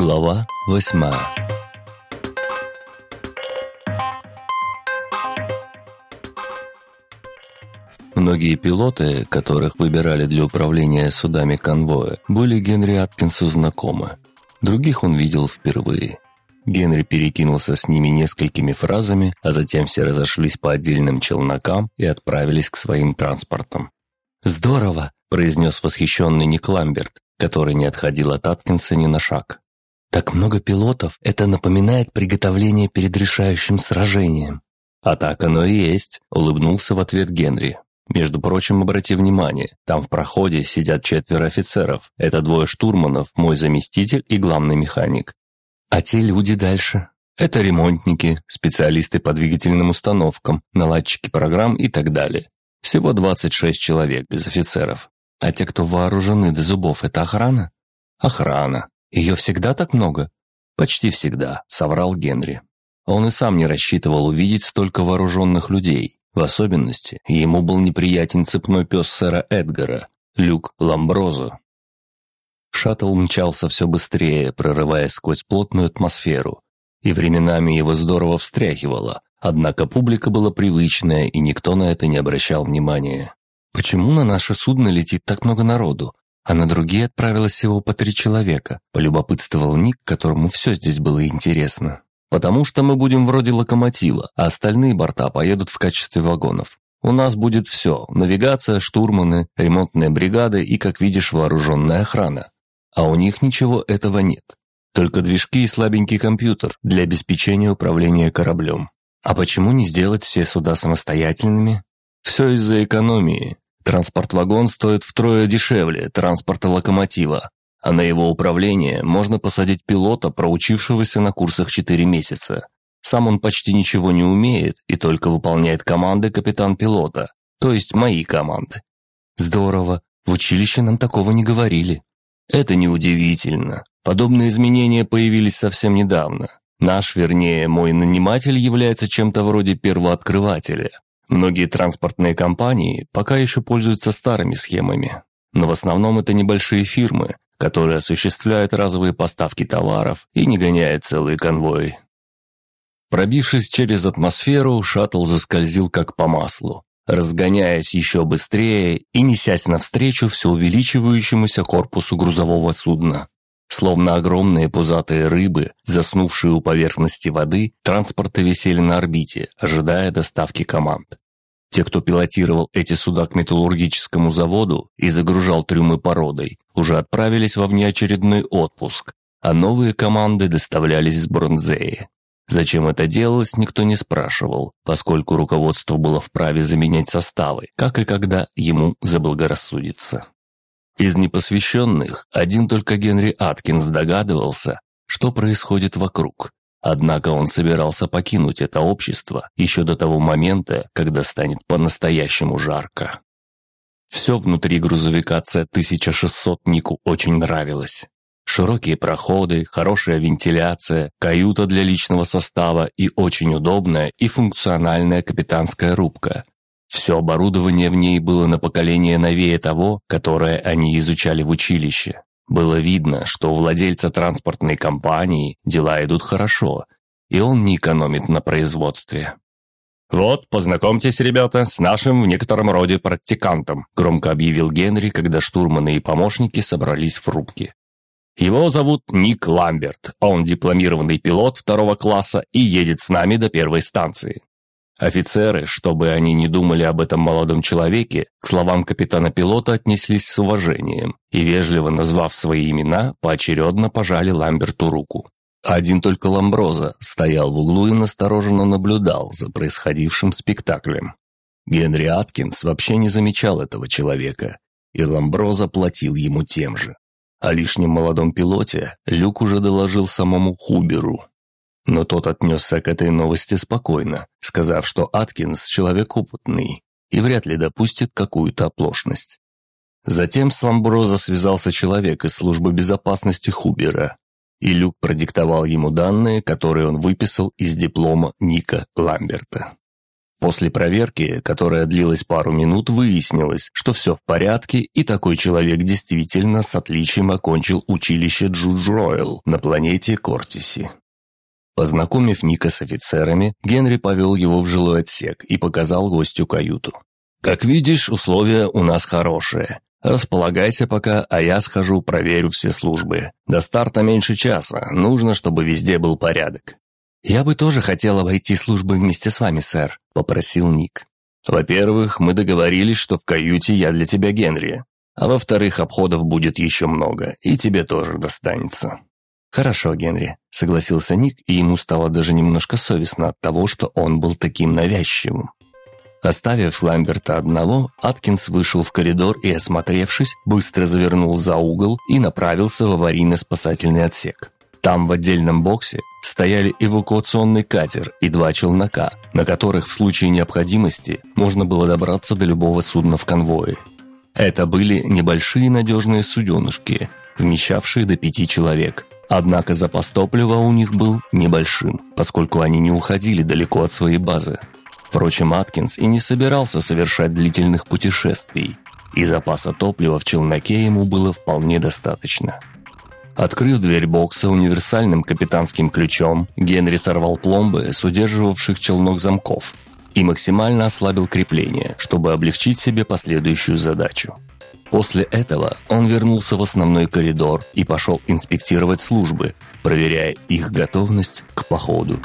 Глава восьмая Многие пилоты, которых выбирали для управления судами конвоя, были Генри Аткинсу знакомы. Других он видел впервые. Генри перекинулся с ними несколькими фразами, а затем все разошлись по отдельным челнокам и отправились к своим транспортам. «Здорово!» – произнес восхищенный Ник Ламберт, который не отходил от Аткинса ни на шаг. Так много пилотов, это напоминает приготовление перед решающим сражением. А так оно и есть, улыбнулся в ответ Генри. Между прочим, обрати внимание, там в проходе сидят четверо офицеров. Это двое штурманов, мой заместитель и главный механик. А те люди дальше? Это ремонтники, специалисты по двигательным установкам, наладчики программ и так далее. Всего 26 человек без офицеров. А те, кто вооружены до зубов, это охрана? Охрана. Ее всегда так много? Почти всегда, соврал Генри. Он и сам не рассчитывал увидеть столько вооруженных людей. В особенности, ему был неприятен цепной пес сэра Эдгара, Люк Ламброзо. Шаттл мчался все быстрее, прорываясь сквозь плотную атмосферу. И временами его здорово встряхивало, однако публика была привычная, и никто на это не обращал внимания. «Почему на наше судно летит так много народу? А на другие отправилось всего по три человека», – полюбопытствовал Ник, которому все здесь было интересно. «Потому что мы будем вроде локомотива, а остальные борта поедут в качестве вагонов. У нас будет все – навигация, штурманы, ремонтные бригады и, как видишь, вооруженная охрана. А у них ничего этого нет. Только движки и слабенький компьютер для обеспечения управления кораблем. А почему не сделать все суда самостоятельными? Все из-за экономии. Транспорт-вагон стоит втрое дешевле транспорта локомотива, а на его управление можно посадить пилота, проучившегося на курсах 4 месяца. Сам он почти ничего не умеет и только выполняет команды капитан-пилота, то есть мои команды. Здорово, в училище нам такого не говорили. Это неудивительно. Подобные изменения появились совсем недавно. Наш, вернее, мой наниматель является чем-то вроде первооткрывателя. Многие транспортные компании пока еще пользуются старыми схемами, но в основном это небольшие фирмы, которые осуществляют разовые поставки товаров и не гоняют целые конвои. Пробившись через атмосферу, шаттл заскользил как по маслу, разгоняясь еще быстрее и несясь навстречу все увеличивающемуся корпусу грузового судна. Словно огромные пузатые рыбы, заснувшие у поверхности воды, транспорты висели на орбите, ожидая доставки команд. Те, кто пилотировал эти суда к металлургическому заводу и загружал трюмы породой, уже отправились во внеочередной отпуск, а новые команды доставлялись с Бронзеи. Зачем это делалось, никто не спрашивал, поскольку руководство было вправе заменять составы, как и когда ему заблагорассудится. Из непосвященных один только Генри Аткинс догадывался, что происходит вокруг. Однако он собирался покинуть это общество еще до того момента, когда станет по-настоящему жарко. Все внутри грузовика С-1600 Нику очень нравилось. Широкие проходы, хорошая вентиляция, каюта для личного состава и очень удобная и функциональная капитанская рубка, все оборудование в ней было на поколение новее того, которое они изучали в училище. Было видно, что у владельца транспортной компании дела идут хорошо, и он не экономит на производстве. «Вот, познакомьтесь, ребята, с нашим в некотором роде практикантом», громко объявил Генри, когда штурманы и помощники собрались в рубке. Его зовут Ник Ламберт, он дипломированный пилот второго класса и едет с нами до первой станции. Офицеры, чтобы они не думали об этом молодом человеке, к словам капитана-пилота отнеслись с уважением и, вежливо назвав свои имена, поочередно пожали Ламберту руку. Один только Ламброза стоял в углу и настороженно наблюдал за происходившим спектаклем. Генри Аткинс вообще не замечал этого человека, и Ламброза платил ему тем же. О лишнем молодом пилоте Люк уже доложил самому Хуберу, но тот отнесся к этой новости спокойно, сказав, что Аткинс человек опытный и вряд ли допустит какую-то оплошность. Затем с Ламброза связался человек из службы безопасности Хубера, и Люк продиктовал ему данные, которые он выписал из диплома Ника Ламберта. После проверки, которая длилась пару минут, выяснилось, что все в порядке, и такой человек действительно с отличием окончил училище Джудж Ройл на планете Кортиси. Познакомив Ника с офицерами, Генри повел его в жилой отсек и показал гостю каюту. «Как видишь, условия у нас хорошие. Располагайся пока, а я схожу, проверю все службы. До старта меньше часа, нужно, чтобы везде был порядок. «Я бы тоже хотела войти службы вместе с вами, сэр», – попросил Ник. «Во-первых, мы договорились, что в каюте я для тебя Генри. А во-вторых, обходов будет еще много, и тебе тоже достанется». «Хорошо, Генри», – согласился Ник, и ему стало даже немножко совестно от того, что он был таким навязчивым. Оставив Ламберта одного, Аткинс вышел в коридор и, осмотревшись, быстро завернул за угол и направился в аварийно-спасательный отсек. Там в отдельном боксе стояли эвакуационный катер и два челнока, на которых в случае необходимости можно было добраться до любого судна в конвое. Это были небольшие надежные суденышки, вмещавшие до пяти человек. Однако запас топлива у них был небольшим, поскольку они не уходили далеко от своей базы. Впрочем, Аткинс и не собирался совершать длительных путешествий, и запаса топлива в челноке ему было вполне достаточно. Открыв дверь бокса универсальным капитанским ключом, Генри сорвал пломбы с удерживавших челнок замков и максимально ослабил крепление, чтобы облегчить себе последующую задачу. После этого он вернулся в основной коридор и пошел инспектировать службы, проверяя их готовность к походу.